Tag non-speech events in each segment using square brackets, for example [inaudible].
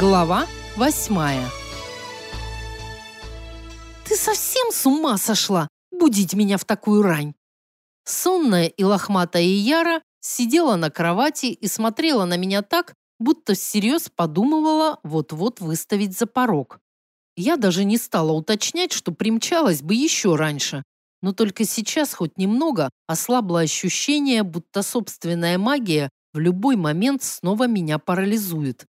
Глава восьмая «Ты совсем с ума сошла будить меня в такую рань?» Сонная и лохматая Яра сидела на кровати и смотрела на меня так, будто всерьез подумывала вот-вот выставить за порог. Я даже не стала уточнять, что примчалась бы еще раньше, но только сейчас хоть немного ослабло ощущение, будто собственная магия в любой момент снова меня парализует.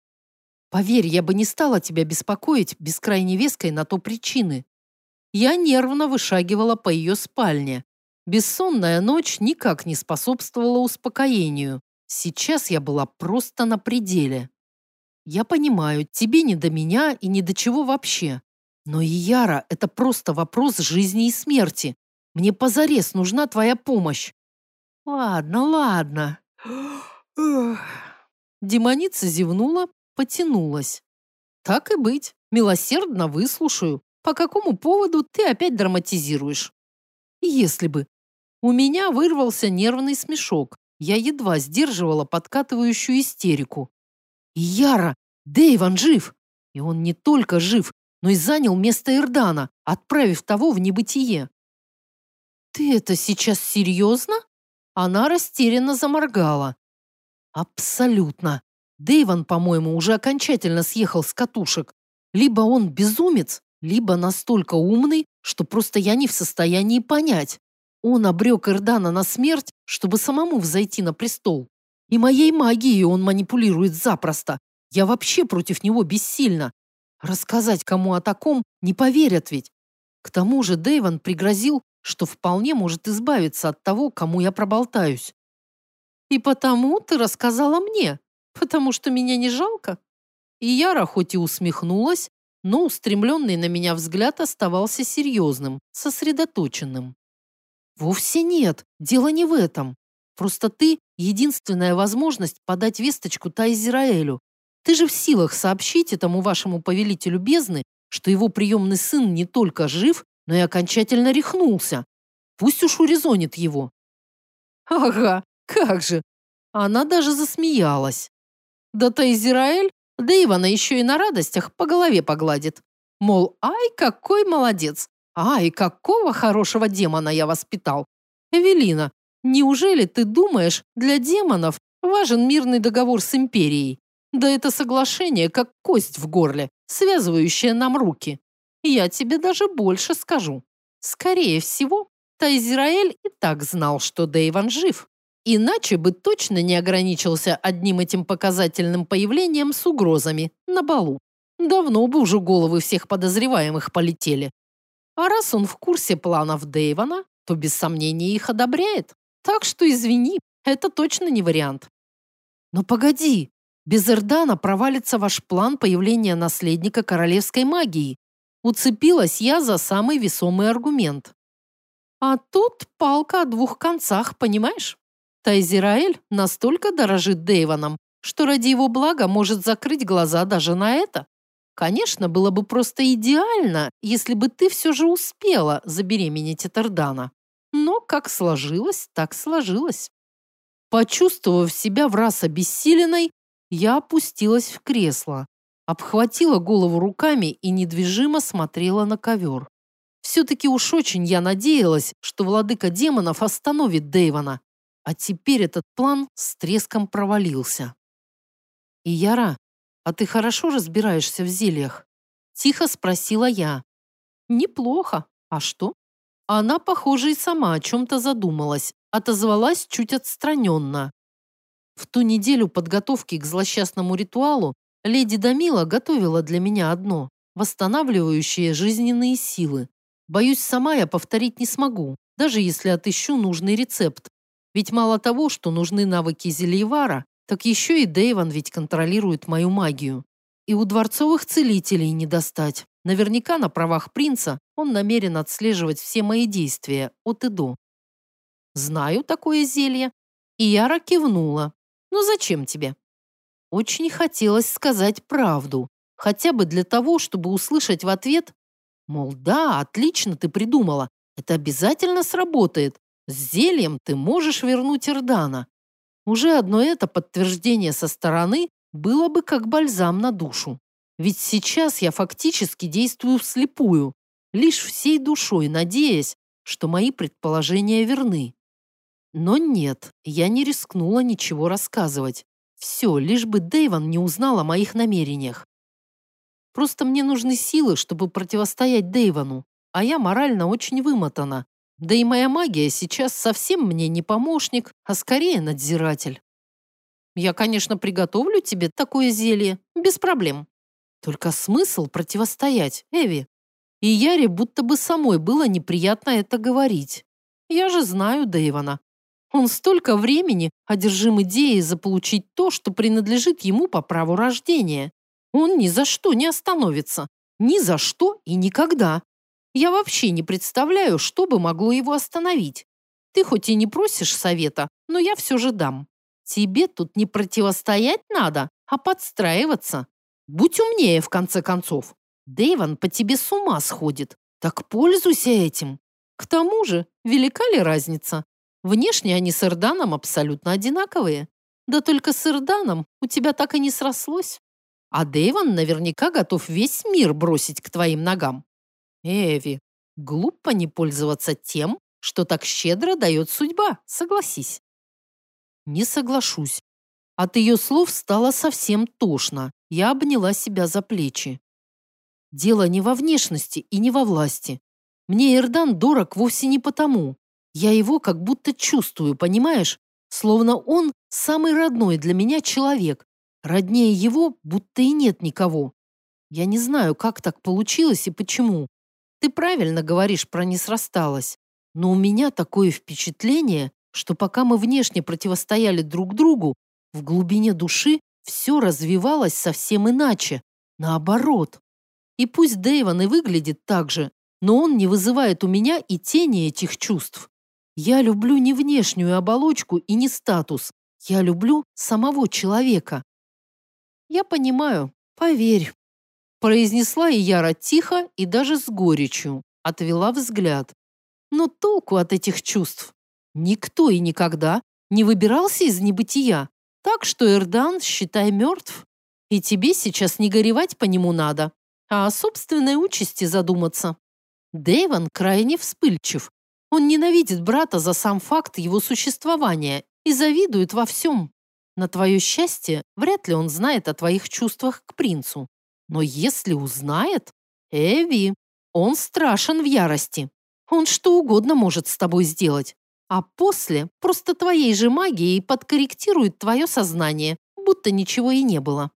Поверь, я бы не стала тебя беспокоить без крайней веской на то причины. Я нервно вышагивала по ее спальне. Бессонная ночь никак не способствовала успокоению. Сейчас я была просто на пределе. Я понимаю, тебе не до меня и ни до чего вообще. Но, Яра, это просто вопрос жизни и смерти. Мне позарез нужна твоя помощь. Ладно, ладно. [gasps] Демоница зевнула, потянулась. Так и быть, милосердно выслушаю. По какому поводу ты опять драматизируешь? Если бы. У меня вырвался нервный смешок. Я едва сдерживала подкатывающую истерику. Яра, Дэйван жив. И он не только жив, но и занял место Ирдана, отправив того в небытие. «Ты это сейчас серьезно?» Она растерянно заморгала. «Абсолютно. Дэйван, по-моему, уже окончательно съехал с катушек. Либо он безумец, либо настолько умный, что просто я не в состоянии понять. Он обрек Эрдана на смерть, чтобы самому взойти на престол. И моей магией он манипулирует запросто. Я вообще против него бессильна. Рассказать кому о таком не поверят ведь. К тому же Дэйван пригрозил, что вполне может избавиться от того, кому я проболтаюсь. И потому ты рассказала мне, потому что меня не жалко. И Яра хоть и усмехнулась, но устремленный на меня взгляд оставался серьезным, сосредоточенным. Вовсе нет, дело не в этом. Просто ты — единственная возможность подать весточку Тайзераэлю. Ты же в силах сообщить этому вашему повелителю бездны, что его приемный сын не только жив, но и окончательно рехнулся. Пусть уж урезонит его. Ага, как же. Она даже засмеялась. Да Тайзераэль Дэйвана еще и на радостях по голове погладит. Мол, ай, какой молодец! Ай, какого хорошего демона я воспитал! Эвелина, неужели ты думаешь, для демонов важен мирный договор с империей? Да это соглашение, как кость в горле, связывающая нам руки. Я тебе даже больше скажу. Скорее всего, Тайзераэль и так знал, что Дэйван жив. Иначе бы точно не ограничился одним этим показательным появлением с угрозами на балу. Давно бы уже головы всех подозреваемых полетели. А раз он в курсе планов Дэйвана, то без сомнения их одобряет. Так что извини, это точно не вариант. Но погоди, без Эрдана провалится ваш план появления наследника королевской магии. Уцепилась я за самый весомый аргумент. А тут палка о двух концах, понимаешь? Тайзераэль настолько дорожит Дэйвоном, что ради его блага может закрыть глаза даже на это. Конечно, было бы просто идеально, если бы ты все же успела забеременеть от Эрдана. Но как сложилось, так сложилось. Почувствовав себя в раз обессиленной, я опустилась в кресло, обхватила голову руками и недвижимо смотрела на ковер. Все-таки уж очень я надеялась, что владыка демонов остановит Дэйвона, а теперь этот план с треском провалился. И Яра, а ты хорошо разбираешься в зельях? Тихо спросила я. Неплохо. А что? Она, похоже, и сама о чем-то задумалась, отозвалась чуть отстраненно. В ту неделю подготовки к злосчастному ритуалу леди Дамила готовила для меня одно, восстанавливающее жизненные силы. Боюсь, сама я повторить не смогу, даже если отыщу нужный рецепт, ведь мало того, что нужны навыки Зельевара, так еще и Дэйван ведь контролирует мою магию. И у дворцовых целителей не достать. Наверняка на правах принца он намерен отслеживать все мои действия от и до. Знаю такое зелье. И Яра кивнула. Ну зачем тебе? Очень хотелось сказать правду. Хотя бы для того, чтобы услышать в ответ, мол, да, отлично ты придумала, это обязательно сработает, с зельем ты можешь вернуть Ирдана. Уже одно это подтверждение со стороны было бы как бальзам на душу. Ведь сейчас я фактически действую вслепую, лишь всей душой надеясь, что мои предположения верны. Но нет, я не рискнула ничего рассказывать. Все, лишь бы Дэйван не узнал о моих намерениях. Просто мне нужны силы, чтобы противостоять Дэйвану, а я морально очень вымотана. Да и моя магия сейчас совсем мне не помощник, а скорее надзиратель. Я, конечно, приготовлю тебе такое зелье, без проблем. Только смысл противостоять, Эви. И Яре будто бы самой было неприятно это говорить. Я же знаю Дэйвана. Он столько времени одержим идеей заполучить то, что принадлежит ему по праву рождения. Он ни за что не остановится. Ни за что и никогда. Я вообще не представляю, что бы могло его остановить. Ты хоть и не просишь совета, но я все же дам. Тебе тут не противостоять надо, а подстраиваться. Будь умнее, в конце концов. Дэйван по тебе с ума сходит. Так пользуйся этим. К тому же, велика ли разница? Внешне они с Эрданом абсолютно одинаковые. Да только с Эрданом у тебя так и не срослось. А Дэйван наверняка готов весь мир бросить к твоим ногам. Эви, глупо не пользоваться тем, что так щедро дает судьба, согласись. Не соглашусь. От ее слов стало совсем тошно. Я обняла себя за плечи. Дело не во внешности и не во власти. Мне Эрдан дорог вовсе не потому. Я его как будто чувствую, понимаешь? Словно он самый родной для меня человек. Роднее его будто и нет никого. Я не знаю, как так получилось и почему. Ты правильно говоришь про не срасталось. Но у меня такое впечатление, что пока мы внешне противостояли друг другу, в глубине души все развивалось совсем иначе, наоборот. И пусть Дэйван и выглядит так же, но он не вызывает у меня и тени этих чувств. Я люблю не внешнюю оболочку и не статус. Я люблю самого человека. Я понимаю, поверь. Произнесла Ияра тихо и даже с горечью, отвела взгляд. Но толку от этих чувств? Никто и никогда не выбирался из небытия, так что Эрдан, считай, мертв. И тебе сейчас не горевать по нему надо, а о собственной участи задуматься. Дэйван крайне вспыльчив. Он ненавидит брата за сам факт его существования и завидует во всем. На твое счастье, вряд ли он знает о твоих чувствах к принцу. Но если узнает, Эви, он страшен в ярости. Он что угодно может с тобой сделать. А после просто твоей же магией подкорректирует твое сознание, будто ничего и не было.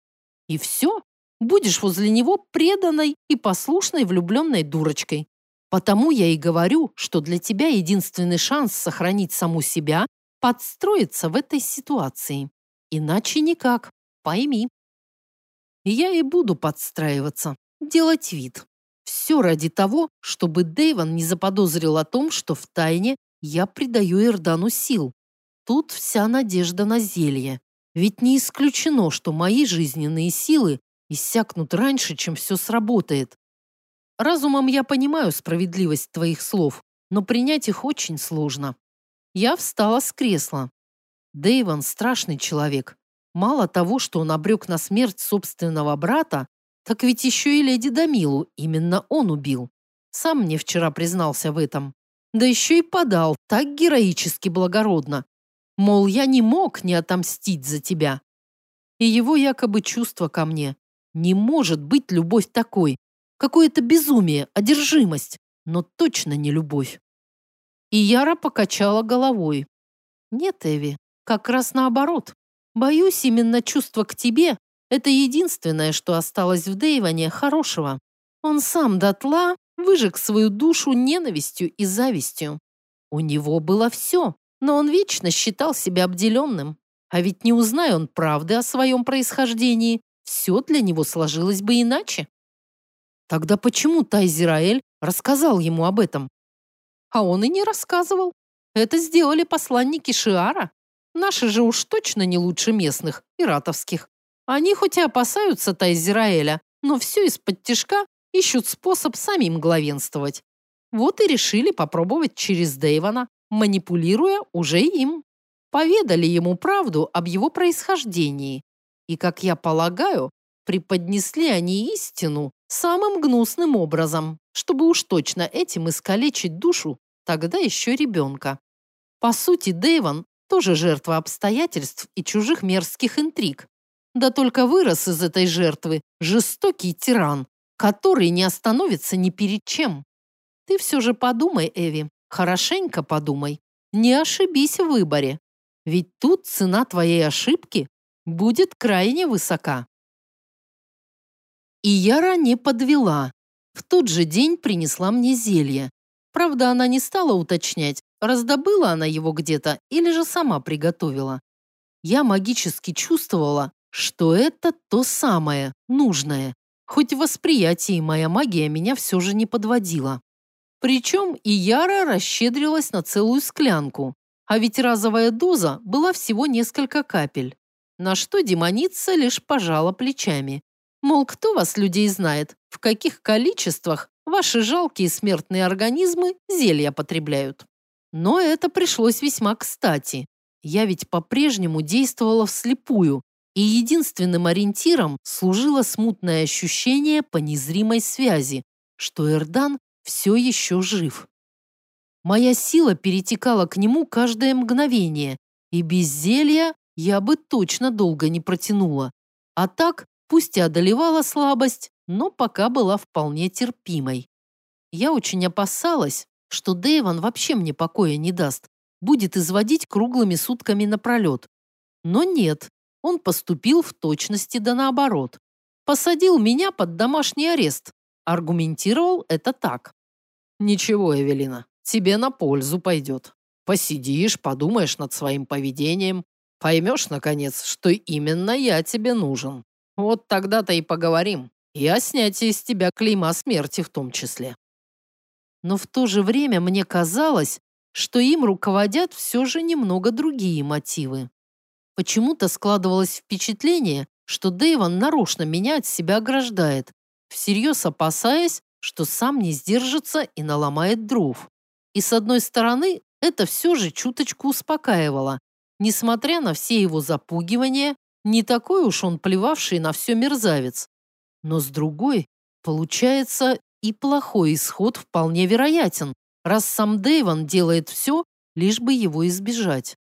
И все, будешь возле него преданной и послушной влюбленной дурочкой. Потому я и говорю, что для тебя единственный шанс сохранить саму себя – подстроиться в этой ситуации. Иначе никак, пойми. Я и буду подстраиваться, делать вид. Все ради того, чтобы Дэйван не заподозрил о том, что в тайне я придаю Эрдану сил. Тут вся надежда на зелье. Ведь не исключено, что мои жизненные силы иссякнут раньше, чем все сработает. Разумом я понимаю справедливость твоих слов, но принять их очень сложно. Я встала с кресла. Дэйван страшный человек. Мало того, что он обрек на смерть собственного брата, так ведь еще и леди Дамилу именно он убил. Сам мне вчера признался в этом. Да еще и подал так героически благородно. Мол, я не мог не отомстить за тебя. И его якобы чувство ко мне. Не может быть любовь такой. Какое-то безумие, одержимость, но точно не любовь. И Яра покачала головой. Нет, Эви, как раз наоборот. Боюсь, именно чувство к тебе – это единственное, что осталось в Дэйване хорошего. Он сам дотла выжег свою душу ненавистью и завистью. У него было все, но он вечно считал себя обделенным. А ведь не узнай он правды о своем происхождении, все для него сложилось бы иначе. Тогда почему Тайзираэль рассказал ему об этом? А он и не рассказывал. Это сделали посланники Шиара. Наши же уж точно не лучше местных, иратовских. Они хоть и опасаются Тайзираэля, но все из-под тишка ищут способ самим главенствовать. Вот и решили попробовать через Дэйвана, манипулируя уже им. Поведали ему правду об его происхождении. И, как я полагаю, преподнесли они истину самым гнусным образом, чтобы уж точно этим искалечить душу тогда еще ребенка. По сути, Дэйвон тоже жертва обстоятельств и чужих мерзких интриг. Да только вырос из этой жертвы жестокий тиран, который не остановится ни перед чем. Ты все же подумай, Эви, хорошенько подумай. Не ошибись в выборе. Ведь тут цена твоей ошибки будет крайне высока. И Яра не подвела. В тот же день принесла мне зелье. Правда, она не стала уточнять, раздобыла она его где-то или же сама приготовила. Я магически чувствовала, что это то самое, нужное. Хоть в восприятии моя магия меня все же не подводила. Причем и Яра расщедрилась на целую склянку, а ведь разовая доза была всего несколько капель. На что демоница лишь пожала плечами. Мол, кто вас, людей, знает, в каких количествах ваши жалкие смертные организмы зелья потребляют. Но это пришлось весьма кстати. Я ведь по-прежнему действовала вслепую, и единственным ориентиром служило смутное ощущение по незримой связи, что Эрдан все еще жив. Моя сила перетекала к нему каждое мгновение, и без зелья я бы точно долго не протянула. А так, пусть и одолевала слабость, но пока была вполне терпимой. Я очень опасалась, что Дэйван вообще мне покоя не даст, будет изводить круглыми сутками напролет. Но нет, он поступил в точности да наоборот. Посадил меня под домашний арест. Аргументировал это так. «Ничего, Эвелина, тебе на пользу пойдет. Посидишь, подумаешь над своим поведением, Поймешь, наконец, что именно я тебе нужен. Вот тогда-то и поговорим. И о снятии с тебя клейма смерти в том числе. Но в то же время мне казалось, что им руководят все же немного другие мотивы. Почему-то складывалось впечатление, что Дэйвон нарочно меня от себя ограждает, всерьез опасаясь, что сам не сдержится и наломает дров. И с одной стороны, это все же чуточку успокаивало, Несмотря на все его запугивания, не такой уж он плевавший на все мерзавец. Но с другой, получается, и плохой исход вполне вероятен, раз сам Дэйвон делает все, лишь бы его избежать.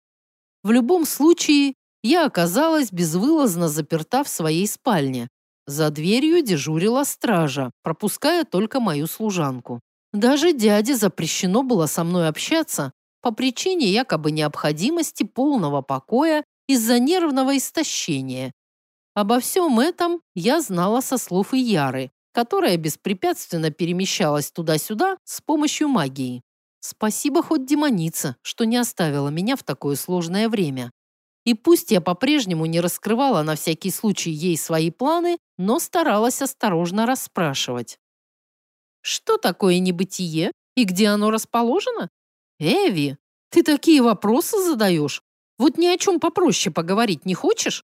В любом случае, я оказалась безвылазно заперта в своей спальне. За дверью дежурила стража, пропуская только мою служанку. Даже дяде запрещено было со мной общаться, по причине якобы необходимости полного покоя из-за нервного истощения. Обо всем этом я знала со слов Ияры, которая беспрепятственно перемещалась туда-сюда с помощью магии. Спасибо хоть демоница, что не оставила меня в такое сложное время. И пусть я по-прежнему не раскрывала на всякий случай ей свои планы, но старалась осторожно расспрашивать. Что такое небытие и где оно расположено? «Эви, ты такие вопросы задаешь? Вот ни о чем попроще поговорить не хочешь?»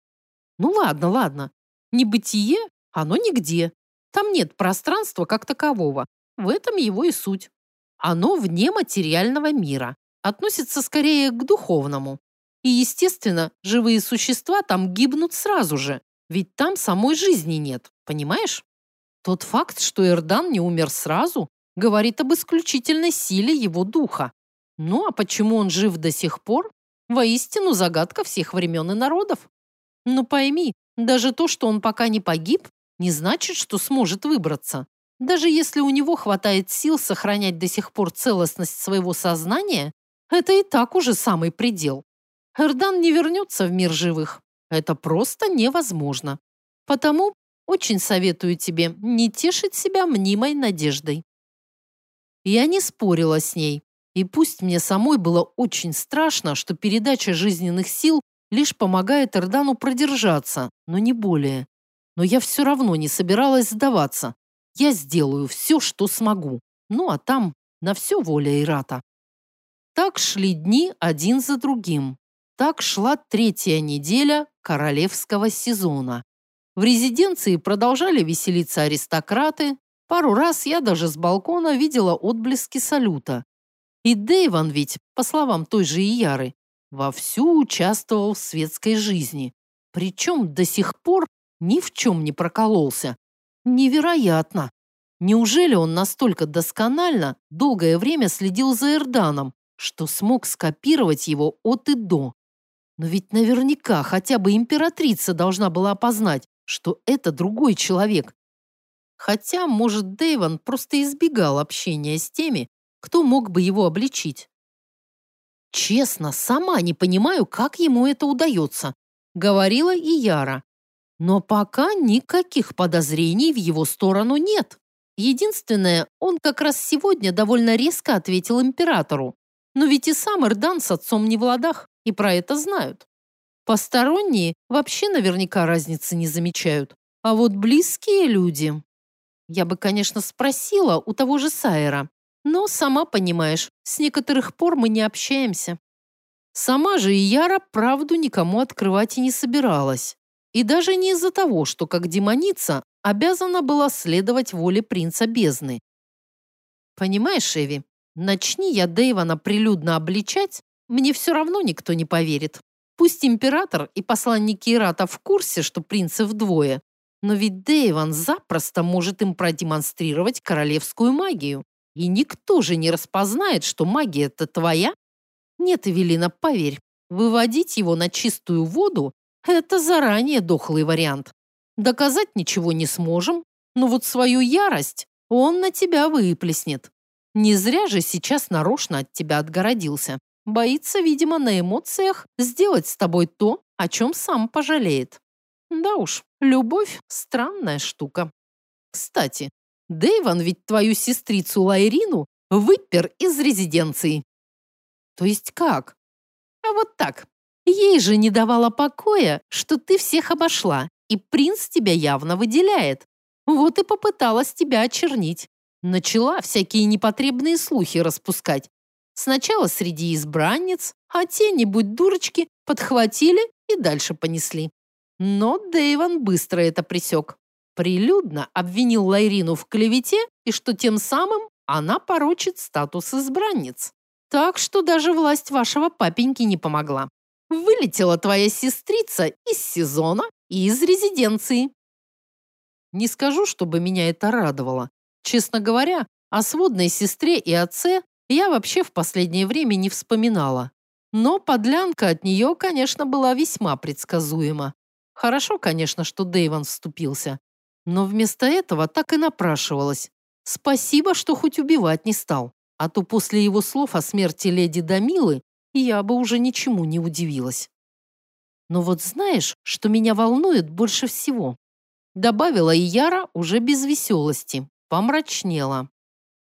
«Ну ладно, ладно. Небытие, оно нигде. Там нет пространства как такового. В этом его и суть. Оно вне материального мира. Относится скорее к духовному. И, естественно, живые существа там гибнут сразу же, ведь там самой жизни нет, понимаешь? Тот факт, что Эрдан не умер сразу, говорит об исключительной силе его духа. Ну а почему он жив до сих пор? Воистину загадка всех времен и народов. Но пойми, даже то, что он пока не погиб, не значит, что сможет выбраться. Даже если у него хватает сил сохранять до сих пор целостность своего сознания, это и так уже самый предел. Эрдан не вернется в мир живых. Это просто невозможно. Потому очень советую тебе не тешить себя мнимой надеждой. Я не спорила с ней, и пусть мне самой было очень страшно, что передача жизненных сил лишь помогает Эрдану продержаться, но не более. Но я все равно не собиралась сдаваться. Я сделаю все, что смогу. Ну а там на все воля Ирата. Так шли дни один за другим. Так шла третья неделя королевского сезона. В резиденции продолжали веселиться аристократы. Пару раз я даже с балкона видела отблески салюта. И Дэйван ведь, по словам той же Ияры, вовсю участвовал в светской жизни. Причем до сих пор ни в чем не прокололся. Невероятно. Неужели он настолько досконально долгое время следил за Эрданом, что смог скопировать его от и до? Но ведь наверняка хотя бы императрица должна была опознать, что это другой человек. Хотя, может, Дэйван просто избегал общения с теми, кто мог бы его обличить. Честно, сама не понимаю, как ему это удается, говорила и Яра. Но пока никаких подозрений в его сторону нет. Единственное, он как раз сегодня довольно резко ответил императору. Но ведь и сам Эрдан с отцом не в ладах, и про это знают. Посторонние вообще наверняка разницы не замечают. А вот близкие люди... Я бы, конечно, спросила у того же Сайера, но, сама понимаешь, с некоторых пор мы не общаемся. Сама же и Яра правду никому открывать и не собиралась. И даже не из-за того, что как демоница обязана была следовать воле принца бездны. Понимаешь, Эви, начни я Дэйвана прилюдно обличать, мне все равно никто не поверит. Пусть император и посланники Ирата в курсе, что принцы вдвое, но ведь Дэйван запросто может им продемонстрировать королевскую магию. И никто же не распознает, что магия-то твоя. Нет, Эвелина, поверь, выводить его на чистую воду – это заранее дохлый вариант. Доказать ничего не сможем, но вот свою ярость он на тебя выплеснет. Не зря же сейчас нарочно от тебя отгородился. Боится, видимо, на эмоциях сделать с тобой то, о чем сам пожалеет. Да уж, любовь – странная штука. Кстати, Дэйван ведь твою сестрицу Лайрину выпер из резиденции. То есть как? А вот так. Ей же не давало покоя, что ты всех обошла, и принц тебя явно выделяет. Вот и попыталась тебя очернить. Начала всякие непотребные слухи распускать. Сначала среди избранниц, а те, не будь дурочки, подхватили и дальше понесли. Но Дэйван быстро это пресек прилюдно обвинил Лайрину в клевете и что тем самым она порочит статус избранниц. Так что даже власть вашего папеньки не помогла. Вылетела твоя сестрица из сезона и из резиденции. Не скажу, чтобы меня это радовало. Честно говоря, о сводной сестре и отце я вообще в последнее время не вспоминала. Но подлянка от нее, конечно, была весьма предсказуема. Хорошо, конечно, что Дэйван вступился. Но вместо этого так и напрашивалась. Спасибо, что хоть убивать не стал. А то после его слов о смерти леди Дамилы я бы уже ничему не удивилась. Но вот знаешь, что меня волнует больше всего? Добавила и Яра уже без веселости, помрачнела.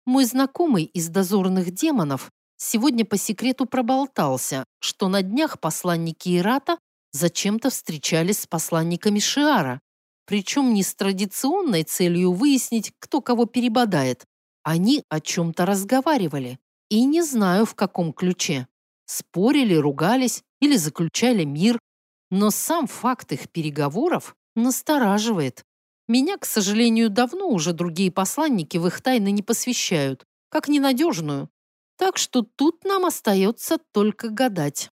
Мой знакомый из дозорных демонов сегодня по секрету проболтался, что на днях посланники Ирата зачем-то встречались с посланниками Шиара причем не с традиционной целью выяснить, кто кого перебодает. Они о чем-то разговаривали. И не знаю, в каком ключе. Спорили, ругались или заключали мир. Но сам факт их переговоров настораживает. Меня, к сожалению, давно уже другие посланники в их тайны не посвящают, как ненадежную. Так что тут нам остается только гадать.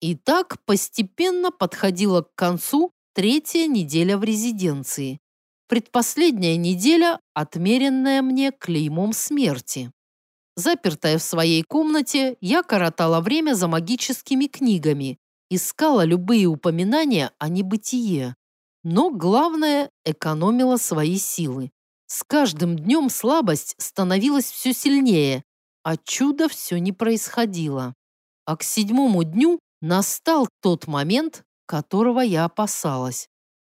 И так постепенно подходила к концу Третья неделя в резиденции. Предпоследняя неделя, отмеренная мне клеймом смерти. Запертая в своей комнате, я коротала время за магическими книгами, искала любые упоминания о небытие. Но главное, экономила свои силы. С каждым днем слабость становилась все сильнее, а чудо все не происходило. А к седьмому дню настал тот момент, которого я опасалась.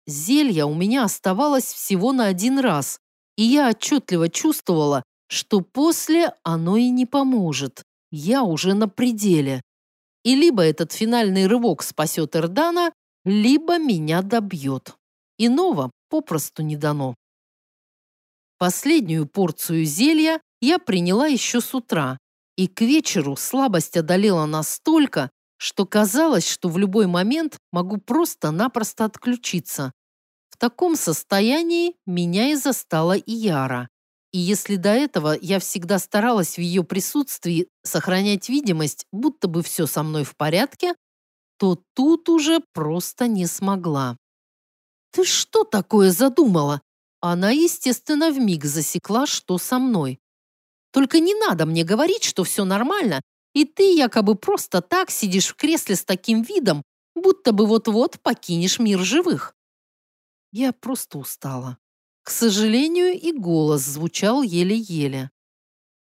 Зелья у меня оставалось всего на один раз, и я отчетливо чувствовала, что после оно и не поможет. Я уже на пределе. И либо этот финальный рывок спасет Эрдана, либо меня добьет. Иного попросту не дано. Последнюю порцию зелья я приняла еще с утра, и к вечеру слабость одолела настолько, что казалось, что в любой момент могу просто-напросто отключиться. В таком состоянии меня и застала Ияра. И если до этого я всегда старалась в ее присутствии сохранять видимость, будто бы все со мной в порядке, то тут уже просто не смогла. «Ты что такое задумала?» Она, естественно, вмиг засекла, что со мной. «Только не надо мне говорить, что все нормально, и ты якобы просто так сидишь в кресле с таким видом, будто бы вот-вот покинешь мир живых». Я просто устала. К сожалению, и голос звучал еле-еле.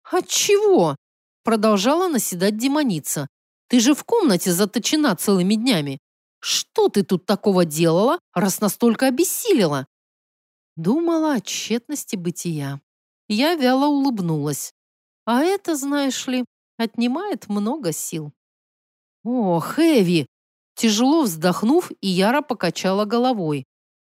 «Отчего?» – продолжала наседать демоница. «Ты же в комнате заточена целыми днями. Что ты тут такого делала, раз настолько обессилила?» Думала о тщетности бытия. Я вяло улыбнулась. А это, знаешь ли, отнимает много сил. «Ох, Эви!» Тяжело вздохнув, Ияра покачала головой.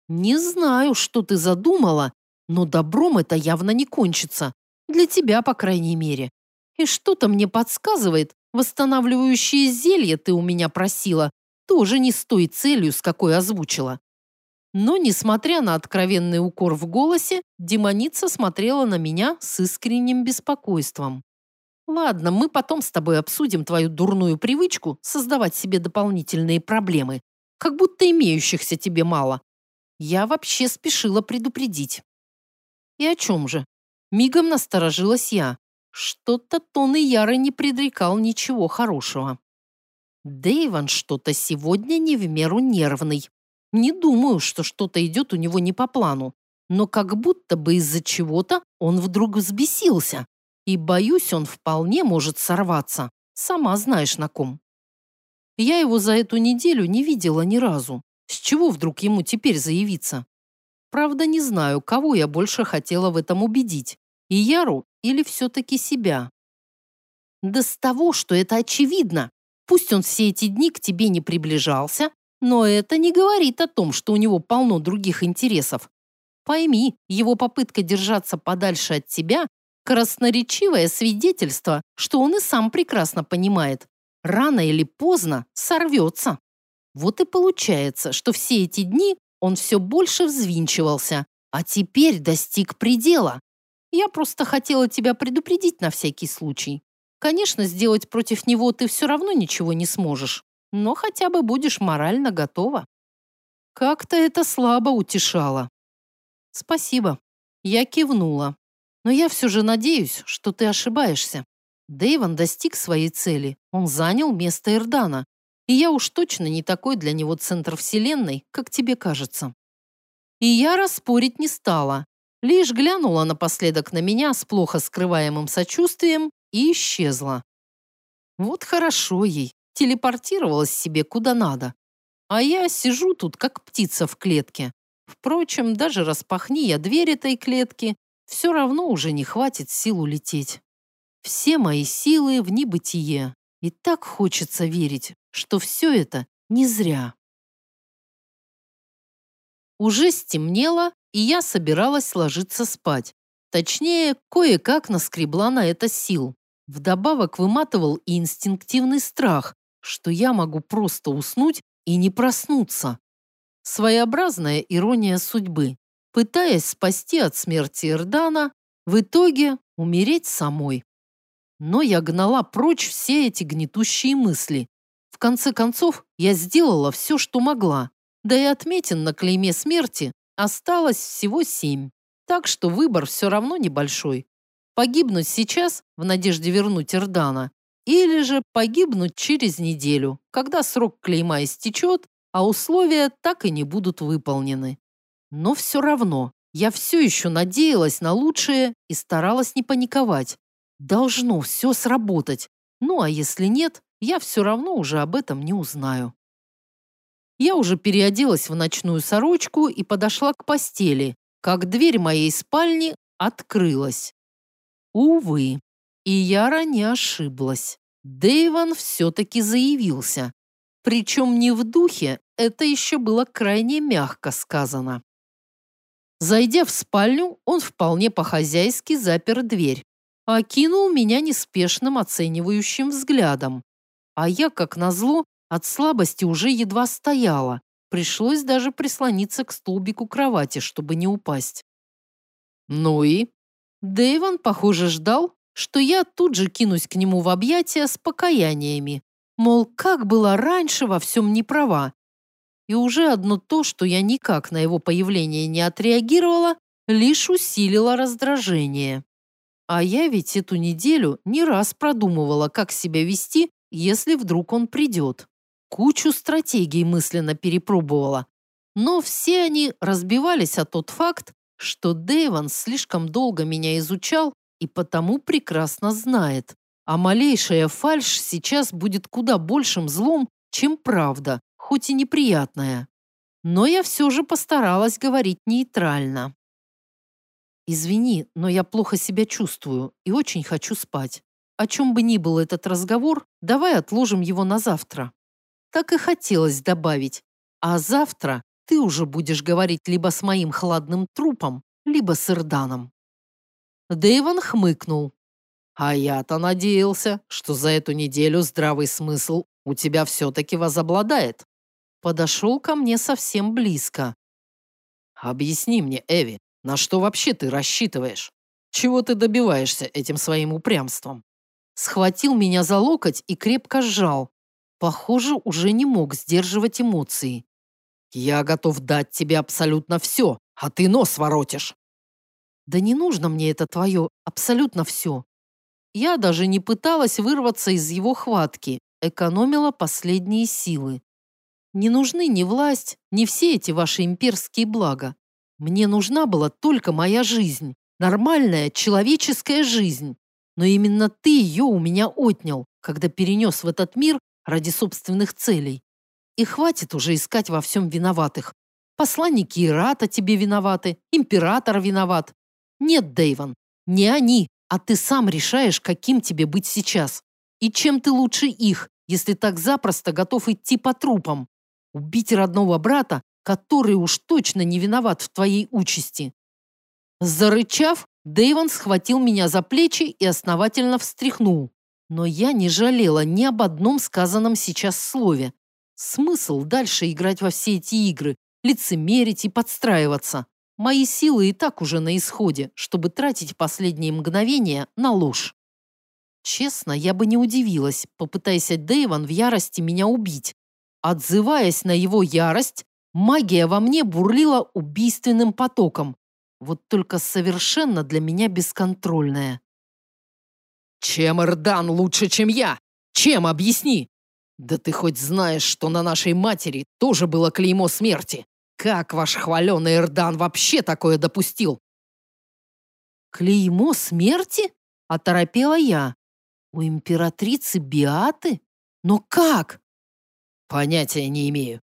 «Не знаю, что ты задумала, но добром это явно не кончится. Для тебя, по крайней мере. И что-то мне подсказывает, восстанавливающее зелье ты у меня просила, тоже не с той целью, с какой озвучила. Но, несмотря на откровенный укор в голосе, демоница смотрела на меня с искренним беспокойством. «Ладно, мы потом с тобой обсудим твою дурную привычку создавать себе дополнительные проблемы, как будто имеющихся тебе мало. Я вообще спешила предупредить». «И о чем же?» Мигом насторожилась я. Что-то тон и Яры не предрекал ничего хорошего. Дэйван что-то сегодня не в меру нервный. Не думаю, что что-то идет у него не по плану. Но как будто бы из-за чего-то он вдруг взбесился. И, боюсь, он вполне может сорваться. Сама знаешь на ком. Я его за эту неделю не видела ни разу. С чего вдруг ему теперь заявиться? Правда, не знаю, кого я больше хотела в этом убедить. И Яру или все-таки себя? Да с того, что это очевидно. Пусть он все эти дни к тебе не приближался, но это не говорит о том, что у него полно других интересов. Пойми, его попытка держаться подальше от тебя – красноречивое свидетельство, что он и сам прекрасно понимает. Рано или поздно сорвется. Вот и получается, что все эти дни он все больше взвинчивался, а теперь достиг предела. Я просто хотела тебя предупредить на всякий случай. Конечно, сделать против него ты все равно ничего не сможешь, но хотя бы будешь морально готова. Как-то это слабо утешало. Спасибо. Я кивнула. Но я все же надеюсь, что ты ошибаешься. Дэйван достиг своей цели. Он занял место Эрдана. И я уж точно не такой для него центр вселенной, как тебе кажется. И я распорить не стала, лишь глянула напоследок на меня с плохо скрываемым сочувствием и исчезла. Вот хорошо ей, телепортировалась себе куда надо. А я сижу тут, как птица в клетке. Впрочем, даже распахни я дверь этой клетки, все равно уже не хватит сил улететь. Все мои силы в небытие. И так хочется верить, что все это не зря. Уже стемнело, и я собиралась ложиться спать. Точнее, кое-как наскребла на это сил. Вдобавок выматывал и инстинктивный страх, что я могу просто уснуть и не проснуться. Своеобразная ирония судьбы. Пытаясь спасти от смерти Эрдана, в итоге умереть самой. Но я гнала прочь все эти гнетущие мысли. В конце концов, я сделала все, что могла. Да и отметин на клейме смерти Осталось всего семь, так что выбор все равно небольшой. Погибнуть сейчас в надежде вернуть Эрдана или же погибнуть через неделю, когда срок клейма истечет, а условия так и не будут выполнены. Но все равно я все еще надеялась на лучшее и старалась не паниковать. Должно все сработать. Ну а если нет, я все равно уже об этом не узнаю. Я уже переоделась в ночную сорочку и подошла к постели, как дверь моей спальни открылась. Увы, и Яра не ошиблась. Дэйван все-таки заявился. Причем не в духе, это еще было крайне мягко сказано. Зайдя в спальню, он вполне по-хозяйски запер дверь, окинул меня неспешным оценивающим взглядом. А я, как назло, от слабости уже едва стояла. Пришлось даже прислониться к столбику кровати, чтобы не упасть. Ну и? Дэйван, похоже, ждал, что я тут же кинусь к нему в объятия с покаяниями. Мол, как была раньше во всем не права. И уже одно то, что я никак на его появление не отреагировала, лишь усилило раздражение. А я ведь эту неделю не раз продумывала, как себя вести, если вдруг он придет. Кучу стратегий мысленно перепробовала. Но все они разбивались о тот факт, что Дэйван слишком долго меня изучал и потому прекрасно знает. А малейшая фальшь сейчас будет куда большим злом, чем правда, хоть и неприятная. Но я все же постаралась говорить нейтрально. «Извини, но я плохо себя чувствую и очень хочу спать. О чем бы ни был этот разговор, давай отложим его на завтра». Так и хотелось добавить. А завтра ты уже будешь говорить либо с моим хладным трупом, либо с Ирданом. Дэйван хмыкнул. А я-то надеялся, что за эту неделю здравый смысл у тебя все-таки возобладает. Подошел ко мне совсем близко. Объясни мне, Эви, на что вообще ты рассчитываешь? Чего ты добиваешься этим своим упрямством? Схватил меня за локоть и крепко сжал. Похоже, уже не мог сдерживать эмоции. Я готов дать тебе абсолютно все, а ты нос воротишь. Да не нужно мне это твое абсолютно все. Я даже не пыталась вырваться из его хватки, экономила последние силы. Не нужны ни власть, ни все эти ваши имперские блага. Мне нужна была только моя жизнь, нормальная человеческая жизнь. Но именно ты ее у меня отнял, когда перенес в этот мир ради собственных целей. И хватит уже искать во всем виноватых. Посланники Ирата тебе виноваты, император виноват. Нет, Дэйван, не они, а ты сам решаешь, каким тебе быть сейчас. И чем ты лучше их, если так запросто готов идти по трупам. Убить родного брата, который уж точно не виноват в твоей участи. Зарычав, Дэйван схватил меня за плечи и основательно встряхнул. Но я не жалела ни об одном сказанном сейчас слове. Смысл дальше играть во все эти игры, лицемерить и подстраиваться. Мои силы и так уже на исходе, чтобы тратить последние мгновения на ложь. Честно, я бы не удивилась, попытаясь Дэйван в ярости меня убить. Отзываясь на его ярость, магия во мне бурлила убийственным потоком. Вот только совершенно для меня бесконтрольная. «Чем Эрдан лучше, чем я? Чем, объясни?» «Да ты хоть знаешь, что на нашей матери тоже было клеймо смерти. Как ваш хваленый Эрдан вообще такое допустил?» «Клеймо смерти?» – оторопела я. «У императрицы Биаты? Но как?» «Понятия не имею».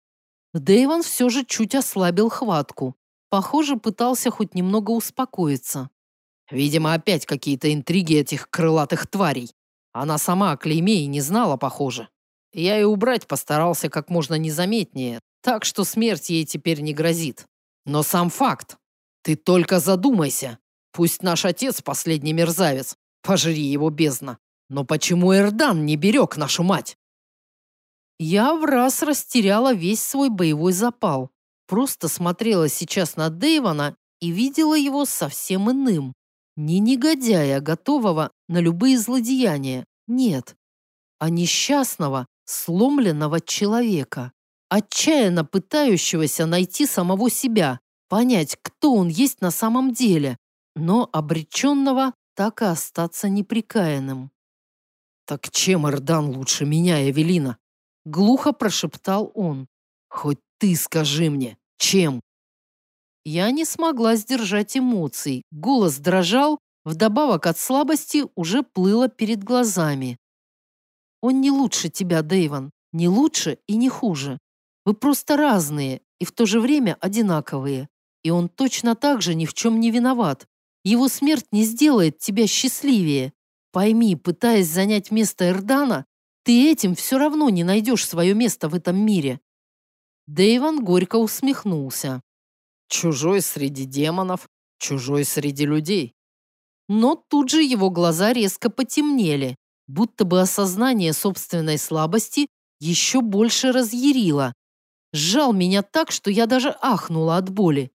Дэйван все же чуть ослабил хватку. Похоже, пытался хоть немного успокоиться. Видимо, опять какие-то интриги этих крылатых тварей. Она сама о клейме и не знала, похоже. Я и убрать постарался как можно незаметнее, так что смерть ей теперь не грозит. Но сам факт. Ты только задумайся. Пусть наш отец последний мерзавец, пожри его бездна. Но почему Эрдан не берег нашу мать? Я в раз растеряла весь свой боевой запал. Просто смотрела сейчас на Дэйвана и видела его совсем иным. Не негодяя, готового на любые злодеяния. Нет. А несчастного, сломленного человека, отчаянно пытающегося найти самого себя, понять, кто он есть на самом деле, но обреченного так и остаться неприкаянным. «Так чем Эрдан лучше меня, Эвелина?» Глухо прошептал он. «Хоть ты скажи мне, чем?» Я не смогла сдержать эмоций. Голос дрожал, вдобавок от слабости уже плыло перед глазами. Он не лучше тебя, Дэйван. Не лучше и не хуже. Вы просто разные и в то же время одинаковые. И он точно так же ни в чем не виноват. Его смерть не сделает тебя счастливее. Пойми, пытаясь занять место Эрдана, ты этим все равно не найдешь свое место в этом мире. Дэйван горько усмехнулся. Чужой среди демонов, чужой среди людей. Но тут же его глаза резко потемнели, будто бы осознание собственной слабости еще больше разъярило. Сжал меня так, что я даже ахнула от боли.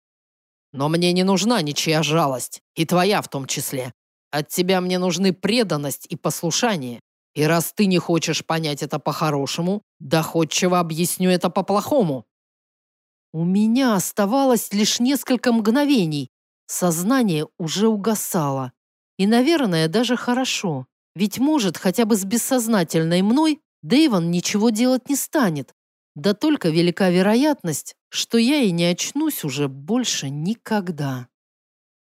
Но мне не нужна ничья жалость, и твоя в том числе. От тебя мне нужны преданность и послушание. И раз ты не хочешь понять это по-хорошему, доходчиво объясню это по-плохому. У меня оставалось лишь несколько мгновений. Сознание уже угасало. И, наверное, даже хорошо. Ведь, может, хотя бы с бессознательной мной Дэйвон ничего делать не станет. Да только велика вероятность, что я и не очнусь уже больше никогда.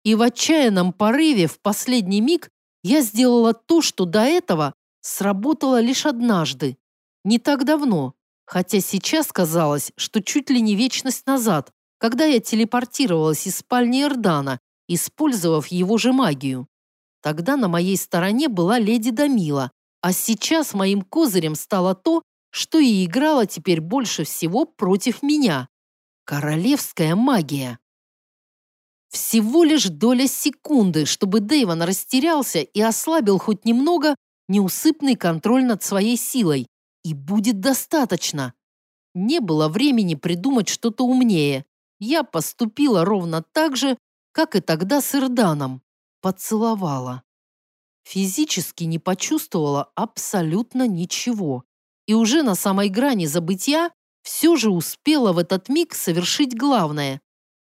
И в отчаянном порыве в последний миг я сделала то, что до этого сработало лишь однажды. Не так давно, хотя сейчас казалось, что чуть ли не вечность назад, когда я телепортировалась из спальни Эрдана, использовав его же магию. Тогда на моей стороне была леди Дамила, а сейчас моим козырем стало то, что и играло теперь больше всего против меня. Королевская магия. Всего лишь доля секунды, чтобы Дэйвон растерялся и ослабил хоть немного неусыпный контроль над своей силой. И будет достаточно. Не было времени придумать что-то умнее. Я поступила ровно так же, как и тогда с Ирданом. Поцеловала. Физически не почувствовала абсолютно ничего. И уже на самой грани забытия все же успела в этот миг совершить главное.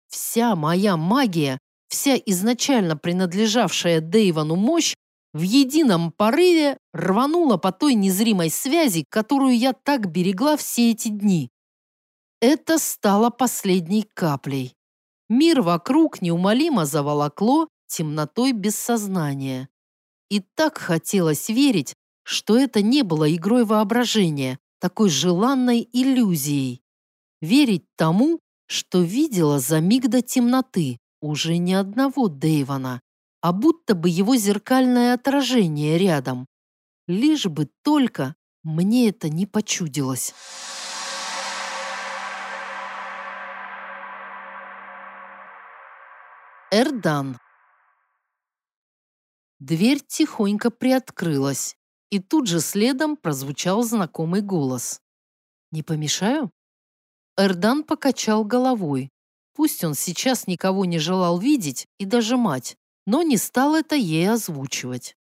Вся моя магия, вся изначально принадлежавшая Дэйвану мощь, в едином порыве рванула по той незримой связи, которую я так берегла все эти дни. Это стало последней каплей. Мир вокруг неумолимо заволокло темнотой без сознания. И так хотелось верить, что это не было игрой воображения, такой желанной иллюзией. Верить тому, что видела за миг до темноты уже не одного Дэйвана, а будто бы его зеркальное отражение рядом. Лишь бы только мне это не почудилось. Эрдан. Дверь тихонько приоткрылась, и тут же следом прозвучал знакомый голос. «Не помешаю?» Эрдан покачал головой. Пусть он сейчас никого не желал видеть, и даже мать, но не стал это ей озвучивать.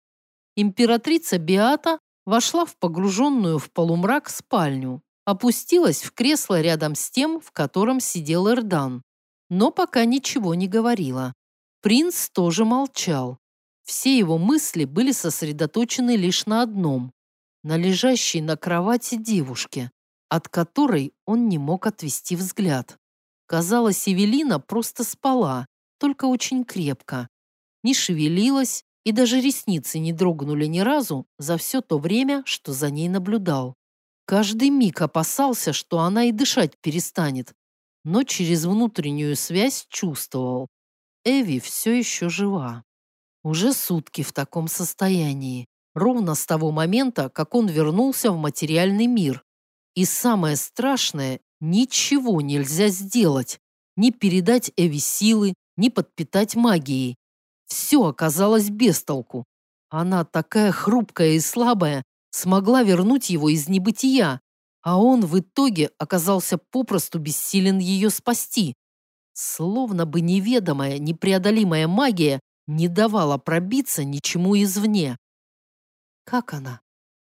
Императрица Биата вошла в погруженную в полумрак спальню, опустилась в кресло рядом с тем, в котором сидел Эрдан, но пока ничего не говорила. Принц тоже молчал. Все его мысли были сосредоточены лишь на одном – на лежащей на кровати девушке, от которой он не мог отвести взгляд. Казалось, Эвелина просто спала, только очень крепко. Не шевелилась, и даже ресницы не дрогнули ни разу за все то время, что за ней наблюдал. Каждый миг опасался, что она и дышать перестанет, но через внутреннюю связь чувствовал. Эви все еще жива. Уже сутки в таком состоянии, ровно с того момента, как он вернулся в материальный мир. И самое страшное, ничего нельзя сделать. Ни передать Эви силы, ни подпитать магией. Все оказалось без толку. Она такая хрупкая и слабая, смогла вернуть его из небытия, а он в итоге оказался попросту бессилен ее спасти. Словно бы неведомая, непреодолимая магия не давала пробиться ничему извне. Как она?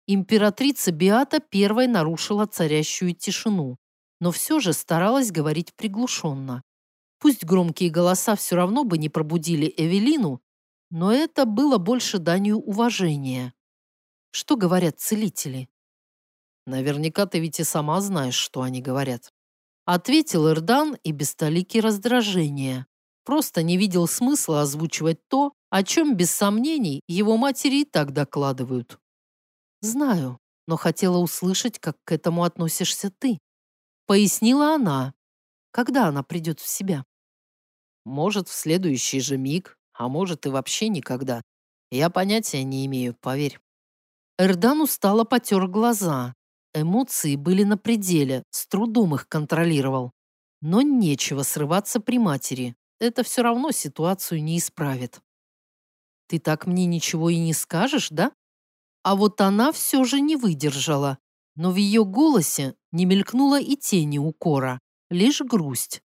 Императрица Биата первой нарушила царящую тишину, но все же старалась говорить приглушенно. Пусть громкие голоса все равно бы не пробудили Эвелину, но это было больше данью уважения. Что говорят целители? Наверняка ты ведь и сама знаешь, что они говорят. Ответил Ирдан и без толики раздражения. Просто не видел смысла озвучивать то, о чем, без сомнений, его матери и так докладывают. «Знаю, но хотела услышать, как к этому относишься ты», — пояснила она. «Когда она придет в себя?» «Может, в следующий же миг, а может и вообще никогда. Я понятия не имею, поверь». Эрдан устало потер глаза. Эмоции были на пределе, с трудом их контролировал. Но нечего срываться при матери это все равно ситуацию не исправит. Ты так мне ничего и не скажешь, да? А вот она все же не выдержала, но в ее голосе не мелькнула и тени укора, лишь грусть.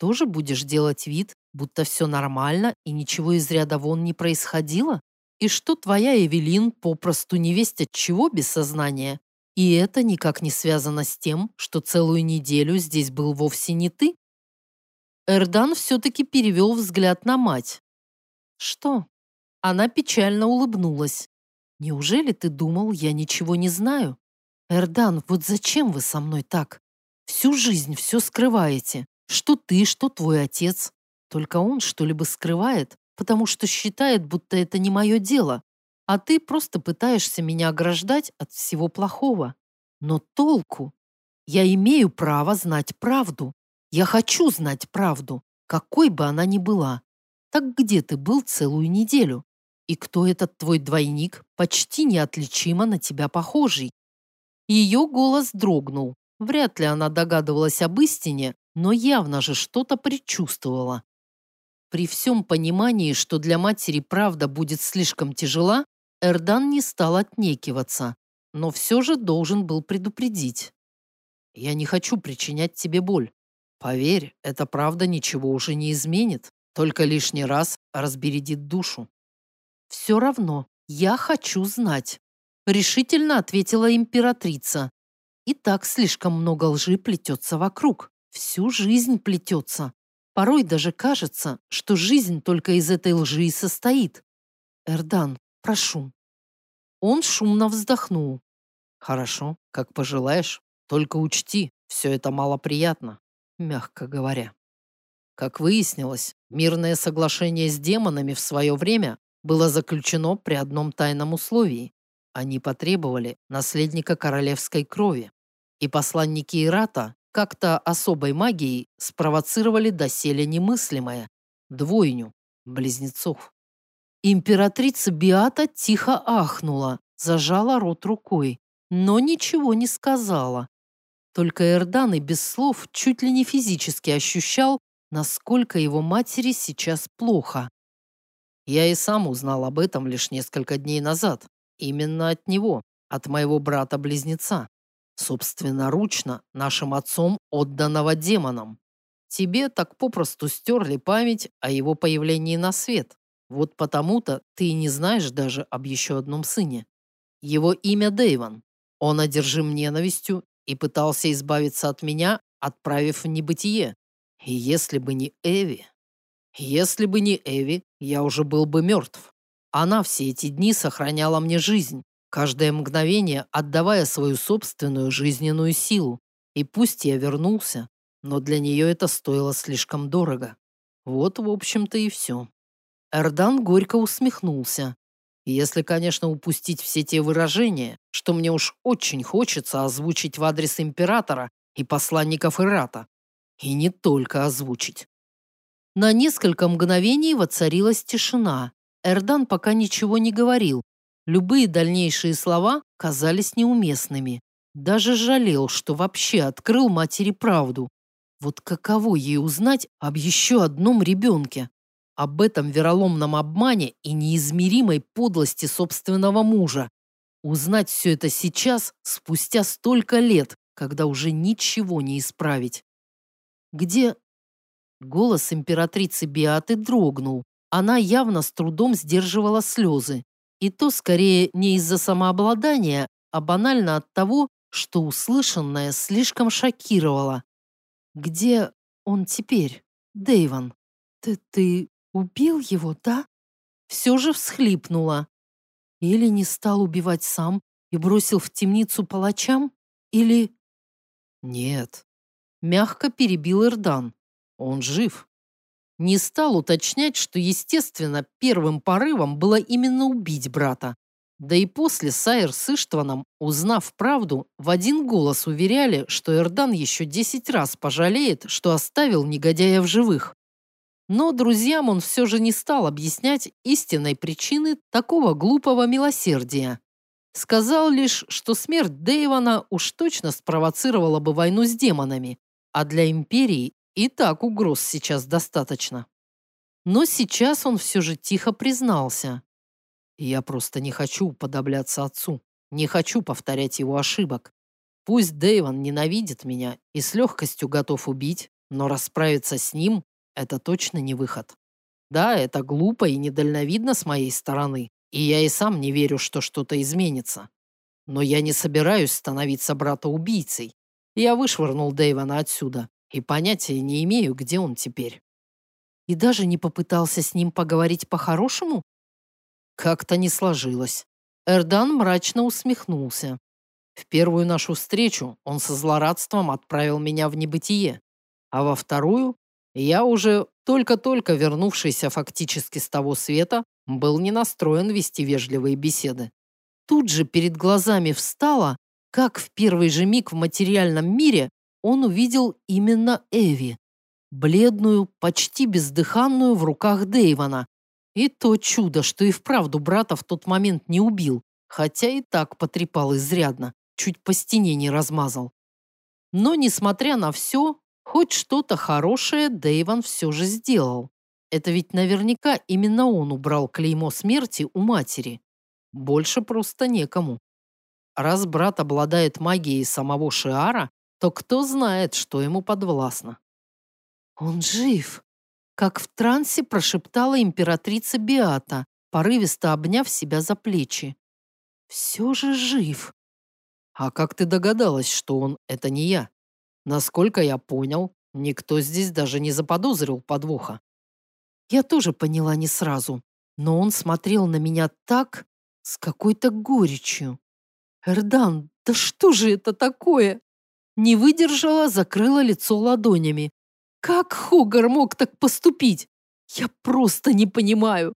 Тоже будешь делать вид, будто все нормально и ничего из ряда вон не происходило? И что твоя Эвелин попросту не весть от чего без сознания? И это никак не связано с тем, что целую неделю здесь был вовсе не ты? Эрдан все-таки перевел взгляд на мать. Что? Она печально улыбнулась. Неужели ты думал, я ничего не знаю? Эрдан, вот зачем вы со мной так? Всю жизнь все скрываете. Что ты, что твой отец. Только он что-либо скрывает, потому что считает, будто это не мое дело, а ты просто пытаешься меня ограждать от всего плохого. Но толку? Я имею право знать правду. Я хочу знать правду, какой бы она ни была. Так где ты был целую неделю? И кто этот твой двойник, почти неотличимо на тебя похожий? Ее голос дрогнул. Вряд ли она догадывалась об истине, но явно же что-то предчувствовала. При всем понимании, что для матери правда будет слишком тяжела, Эрдан не стал отнекиваться, но все же должен был предупредить. «Я не хочу причинять тебе боль. Поверь, эта правда ничего уже не изменит, только лишний раз разбередит душу». «Все равно, я хочу знать», — решительно ответила императрица. «И так слишком много лжи плетется вокруг, всю жизнь плетется. Порой даже кажется, что жизнь только из этой лжи и состоит. Эрдан, прошу». Он шумно вздохнул. «Хорошо, как пожелаешь. Только учти, все это малоприятно, мягко говоря». Как выяснилось, мирное соглашение с демонами в свое время было заключено при одном тайном условии. Они потребовали наследника королевской крови, и посланники Ирата как-то особой магией спровоцировали доселе немыслимое – двойню, близнецов. Императрица Биата тихо ахнула, зажала рот рукой, но ничего не сказала. Только Эрдан и без слов чуть ли не физически ощущал, насколько его матери сейчас плохо. Я и сам узнал об этом лишь несколько дней назад. Именно от него, от моего брата-близнеца. Собственноручно нашим отцом отданного демонам. Тебе так попросту стерли память о его появлении на свет. Вот потому-то ты не знаешь даже об еще одном сыне. Его имя Дэйван. Он одержим ненавистью и пытался избавиться от меня, отправив в небытие. И если бы не Эви... Если бы не Эви, я уже был бы мертв. Она все эти дни сохраняла мне жизнь, каждое мгновение отдавая свою собственную жизненную силу. И пусть я вернулся, но для нее это стоило слишком дорого. Вот, в общем-то, и все. Эрдан горько усмехнулся. Если, конечно, упустить все те выражения, что мне уж очень хочется озвучить в адрес императора и посланников Ирата. И не только озвучить. На несколько мгновений воцарилась тишина. Эрдан пока ничего не говорил. Любые дальнейшие слова казались неуместными. Даже жалел, что вообще открыл матери правду. Вот каково ей узнать об еще одном ребенке? Об этом вероломном обмане и неизмеримой подлости собственного мужа. Узнать все это сейчас, спустя столько лет, когда уже ничего не исправить. Где Голос императрицы Биаты дрогнул. Она явно с трудом сдерживала слезы. И то скорее не из-за самообладания, а банально от того, что услышанное слишком шокировало. «Где он теперь, Дэйван? Ты, ты убил его, да?» Все же всхлипнула. Или не стал убивать сам и бросил в темницу палачам? Или... Нет. Мягко перебил Ирдан. Он жив. Не стал уточнять, что, естественно, первым порывом было именно убить брата. Да и после Сайер с Иштваном, узнав правду, в один голос уверяли, что Эрдан еще десять раз пожалеет, что оставил негодяя в живых. Но друзьям он все же не стал объяснять истинной причины такого глупого милосердия. Сказал лишь, что смерть Дэйвана уж точно спровоцировала бы войну с демонами, а для Империи и так угроз сейчас достаточно. Но сейчас он все же тихо признался. Я просто не хочу уподобляться отцу. Не хочу повторять его ошибок. Пусть Дэйван ненавидит меня и с легкостью готов убить, но расправиться с ним – это точно не выход. Да, это глупо и недальновидно с моей стороны, и я и сам не верю, что что-то изменится. Но я не собираюсь становиться брата-убийцей. Я вышвырнул Дэйвана отсюда и понятия не имею, где он теперь. И даже не попытался с ним поговорить по-хорошему? Как-то не сложилось. Эрдан мрачно усмехнулся. В первую нашу встречу он со злорадством отправил меня в небытие, а во вторую я уже только-только вернувшийся фактически с того света был не настроен вести вежливые беседы. Тут же перед глазами встало, как в первый же миг в материальном мире он увидел именно Эви, бледную, почти бездыханную в руках Дэйвана. И то чудо, что и вправду брата в тот момент не убил, хотя и так потрепал изрядно, чуть по стене не размазал. Но, несмотря на все, хоть что-то хорошее Дэйван все же сделал. Это ведь наверняка именно он убрал клеймо смерти у матери. Больше просто некому. Раз брат обладает магией самого Шиара, то кто знает, что ему подвластно. «Он жив!» Как в трансе прошептала императрица Биата, порывисто обняв себя за плечи. «Все же жив!» «А как ты догадалась, что он — это не я? Насколько я понял, никто здесь даже не заподозрил подвоха». Я тоже поняла не сразу, но он смотрел на меня так, с какой-то горечью. «Эрдан, да что же это такое?» Не выдержала, закрыла лицо ладонями. «Как Хогар мог так поступить? Я просто не понимаю!»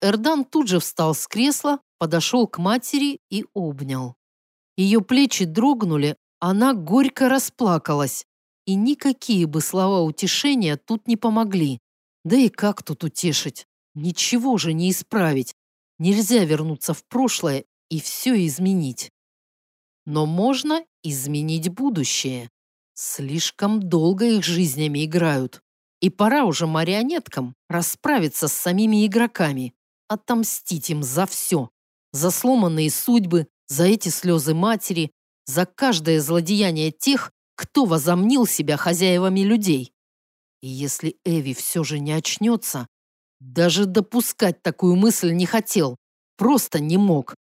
Эрдан тут же встал с кресла, подошел к матери и обнял. Ее плечи дрогнули, она горько расплакалась. И никакие бы слова утешения тут не помогли. Да и как тут утешить? Ничего же не исправить. Нельзя вернуться в прошлое и все изменить. Но можно изменить будущее. Слишком долго их жизнями играют. И пора уже марионеткам расправиться с самими игроками, отомстить им за все. За сломанные судьбы, за эти слезы матери, за каждое злодеяние тех, кто возомнил себя хозяевами людей. И если Эви все же не очнется, даже допускать такую мысль не хотел, просто не мог.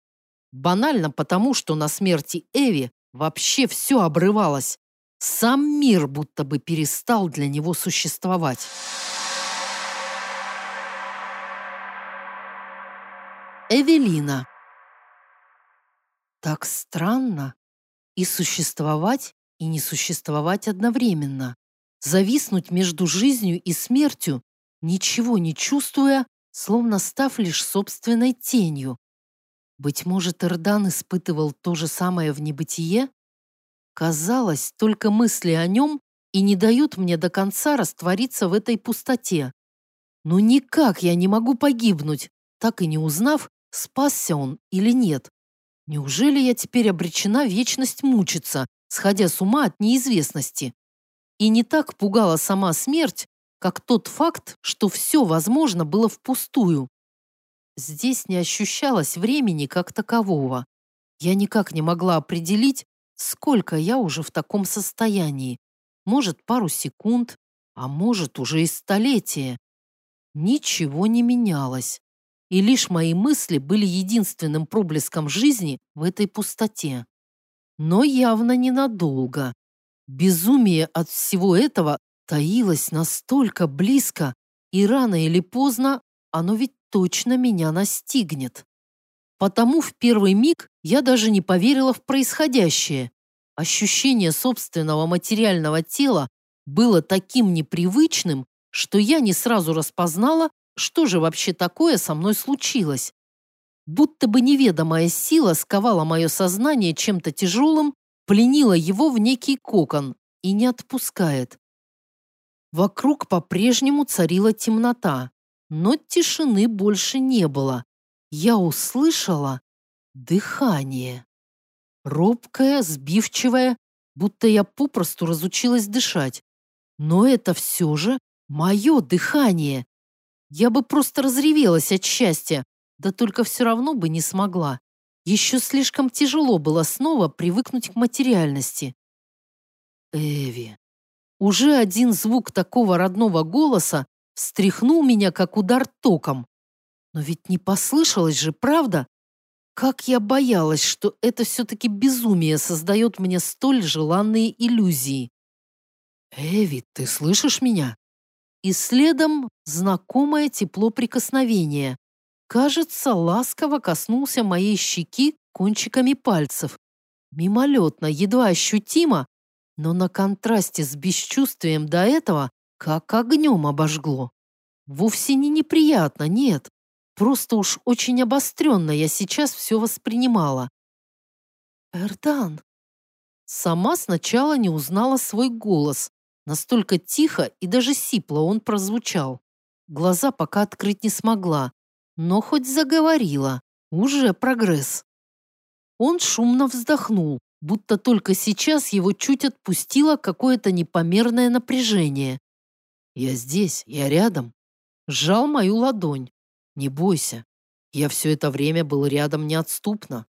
Банально потому, что на смерти Эви вообще все обрывалось. Сам мир будто бы перестал для него существовать. Эвелина. Так странно. И существовать, и не существовать одновременно. Зависнуть между жизнью и смертью, ничего не чувствуя, словно став лишь собственной тенью. Быть может, Эрдан испытывал то же самое в небытие? Казалось, только мысли о нем и не дают мне до конца раствориться в этой пустоте. Но никак я не могу погибнуть, так и не узнав, спасся он или нет. Неужели я теперь обречена вечность мучиться, сходя с ума от неизвестности? И не так пугала сама смерть, как тот факт, что все, возможно, было впустую. Здесь не ощущалось времени как такового. Я никак не могла определить, сколько я уже в таком состоянии. Может, пару секунд, а может, уже и столетие. Ничего не менялось. И лишь мои мысли были единственным проблеском жизни в этой пустоте. Но явно ненадолго. Безумие от всего этого таилось настолько близко, и рано или поздно оно ведь точно меня настигнет. Потому в первый миг я даже не поверила в происходящее. Ощущение собственного материального тела было таким непривычным, что я не сразу распознала, что же вообще такое со мной случилось. Будто бы неведомая сила сковала мое сознание чем-то тяжелым, пленила его в некий кокон и не отпускает. Вокруг по-прежнему царила темнота но тишины больше не было. Я услышала дыхание. Робкое, сбивчивое, будто я попросту разучилась дышать. Но это все же мое дыхание. Я бы просто разревелась от счастья, да только все равно бы не смогла. Еще слишком тяжело было снова привыкнуть к материальности. Эви. Уже один звук такого родного голоса встряхнул меня, как удар током. Но ведь не послышалось же, правда? Как я боялась, что это все-таки безумие создает мне столь желанные иллюзии. «Эви, ты слышишь меня?» И следом знакомое тепло прикосновения. Кажется, ласково коснулся моей щеки кончиками пальцев. Мимолетно, едва ощутимо, но на контрасте с бесчувствием до этого как огнем обожгло. Вовсе не неприятно, нет. Просто уж очень обостренно я сейчас все воспринимала. «Эрдан!» Сама сначала не узнала свой голос. Настолько тихо и даже сипло он прозвучал. Глаза пока открыть не смогла, но хоть заговорила. Уже прогресс. Он шумно вздохнул, будто только сейчас его чуть отпустило какое-то непомерное напряжение. «Я здесь, я рядом», сжал мою ладонь. «Не бойся, я все это время был рядом неотступно.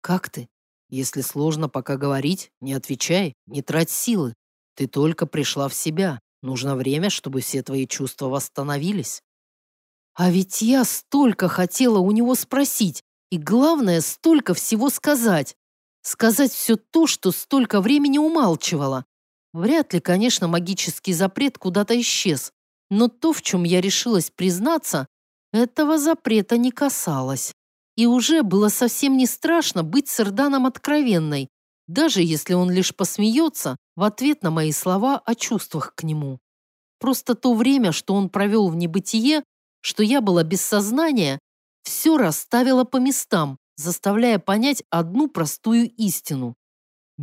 Как ты? Если сложно пока говорить, не отвечай, не трать силы. Ты только пришла в себя. Нужно время, чтобы все твои чувства восстановились». А ведь я столько хотела у него спросить, и главное, столько всего сказать. Сказать все то, что столько времени умалчивала. Вряд ли, конечно, магический запрет куда-то исчез. Но то, в чем я решилась признаться, этого запрета не касалось. И уже было совсем не страшно быть с Эрданом откровенной, даже если он лишь посмеется в ответ на мои слова о чувствах к нему. Просто то время, что он провел в небытие, что я была без сознания, все расставило по местам, заставляя понять одну простую истину.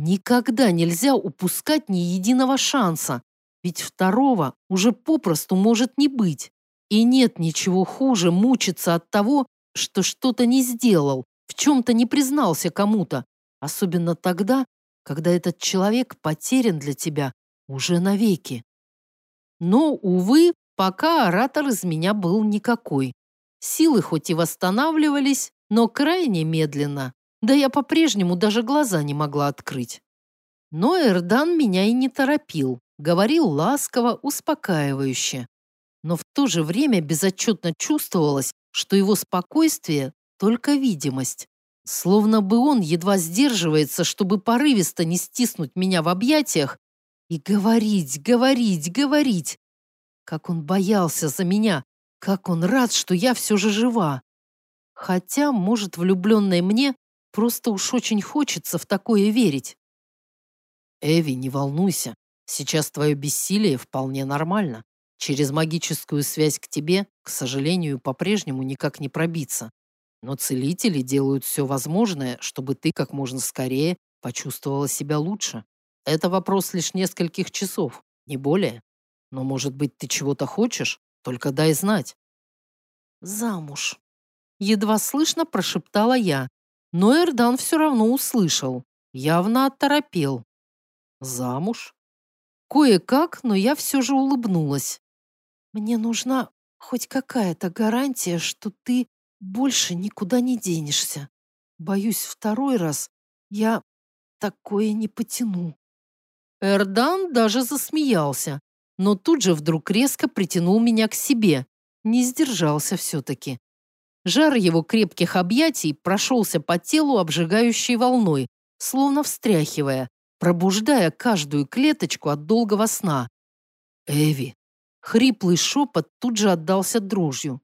Никогда нельзя упускать ни единого шанса, ведь второго уже попросту может не быть. И нет ничего хуже мучиться от того, что что-то не сделал, в чем-то не признался кому-то, особенно тогда, когда этот человек потерян для тебя уже навеки. Но, увы, пока оратор из меня был никакой. Силы хоть и восстанавливались, но крайне медленно, да я по-прежнему даже глаза не могла открыть. Но Эрдан меня и не торопил говорил ласково, успокаивающе. Но в то же время безотчетно чувствовалось, что его спокойствие – только видимость. Словно бы он едва сдерживается, чтобы порывисто не стиснуть меня в объятиях и говорить, говорить, говорить. Как он боялся за меня, как он рад, что я все же жива. Хотя, может, влюбленной мне просто уж очень хочется в такое верить. Эви, не волнуйся, Сейчас твое бессилие вполне нормально. Через магическую связь к тебе, к сожалению, по-прежнему никак не пробиться. Но целители делают все возможное, чтобы ты как можно скорее почувствовала себя лучше. Это вопрос лишь нескольких часов, не более. Но, может быть, ты чего-то хочешь? Только дай знать. Замуж. Едва слышно прошептала я. Но Эрдан все равно услышал. Явно оторопел. Замуж? Кое-как, но я все же улыбнулась. Мне нужна хоть какая-то гарантия, что ты больше никуда не денешься. Боюсь, второй раз я такое не потяну. Эрдан даже засмеялся, но тут же вдруг резко притянул меня к себе. Не сдержался все-таки. Жар его крепких объятий прошелся по телу обжигающей волной, словно встряхивая, пробуждая каждую клеточку от долгого сна. «Эви!» Хриплый шепот тут же отдался дрожью.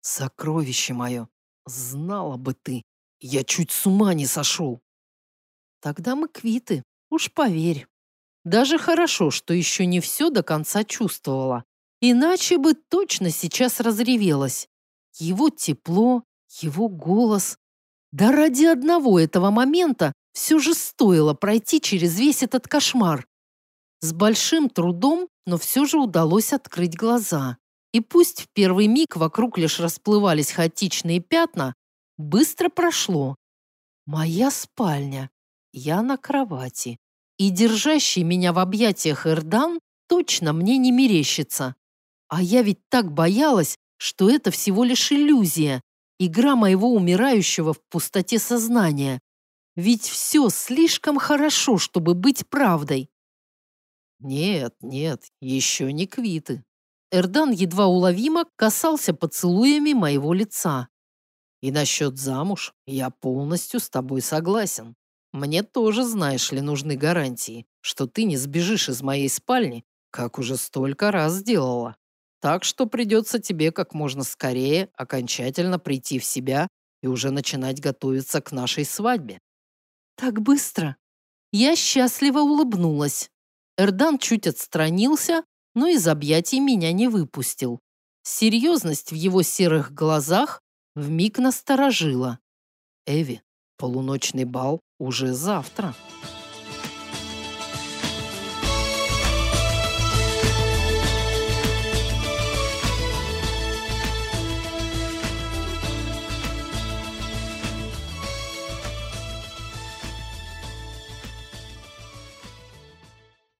«Сокровище мое! Знала бы ты! Я чуть с ума не сошел!» «Тогда мы квиты, уж поверь. Даже хорошо, что еще не все до конца чувствовала. Иначе бы точно сейчас разревелась. Его тепло, его голос. Да ради одного этого момента все же стоило пройти через весь этот кошмар. С большим трудом, но все же удалось открыть глаза. И пусть в первый миг вокруг лишь расплывались хаотичные пятна, быстро прошло. Моя спальня. Я на кровати. И держащий меня в объятиях Эрдан точно мне не мерещится. А я ведь так боялась, что это всего лишь иллюзия, игра моего умирающего в пустоте сознания. Ведь все слишком хорошо, чтобы быть правдой. Нет, нет, еще не квиты. Эрдан едва уловимо касался поцелуями моего лица. И насчет замуж я полностью с тобой согласен. Мне тоже, знаешь ли, нужны гарантии, что ты не сбежишь из моей спальни, как уже столько раз сделала. Так что придется тебе как можно скорее окончательно прийти в себя и уже начинать готовиться к нашей свадьбе. Так быстро. Я счастливо улыбнулась. Эрдан чуть отстранился, но из объятий меня не выпустил. Серьезность в его серых глазах вмиг насторожила. Эви, полуночный бал уже завтра.